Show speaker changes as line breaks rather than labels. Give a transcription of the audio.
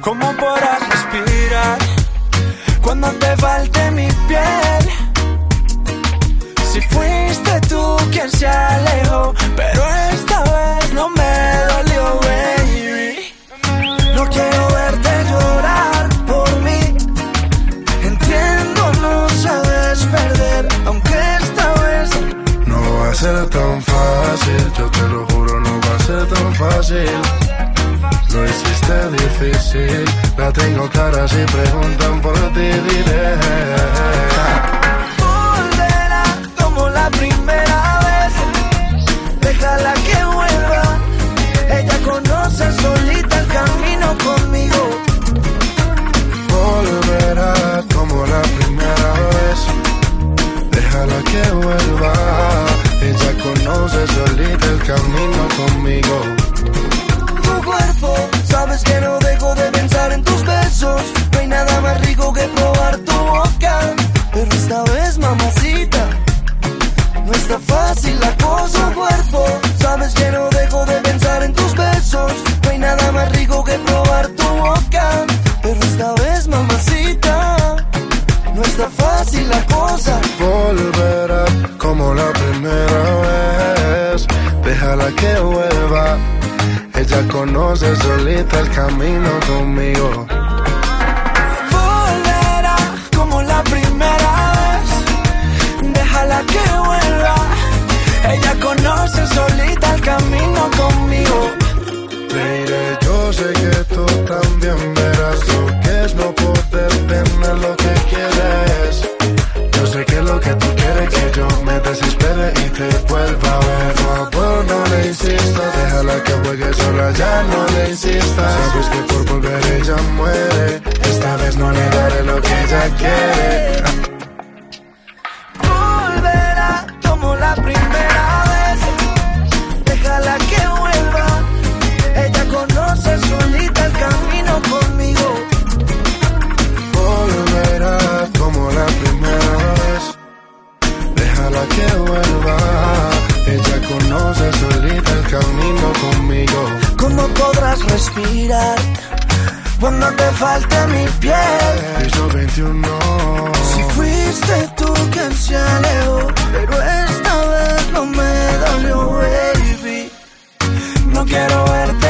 ¿Cómo podrás respirar cuando te falte mi piel? Si fuiste tú quien se alejó, pero esta vez no me dolió, baby. No quiero verte llorar por mí. Entiendo, no sabes perder, aunque esta vez
No va a ser tan fácil, yo te lo juro, no va a ser tan fácil. Difícil, la tengo clara si preguntan por ti, diré.
volverá como la primera vez. Déjala que vuelva. Ella conoce solita el camino conmigo.
Volverá como la primera vez. Déjala que vuelva. Ella conoce solita el camino conmigo.
Que
vuelva. Ella conoce solita el camino conmigo.
volverá como la primera vez. Déjala que vuelva. Ella conoce solita el camino conmigo.
Baby, yo sé que tú que juegue sola, ya no le insistas. Sabes que por volver ella muere. Esta vez no le daré lo que ella quiere.
Volverá como la primera vez. Déjala que vuelva. Ella conoce solita el camino conmigo.
Volverá como la primera vez. Déjala que vuelva. Conoce solita el camino conmigo.
¿Cómo podrás respirar cuando te falte mi piel?
Piso 21.
Si fuiste tú quien se alejó, pero esta vez no me dolió, baby. No quiero verte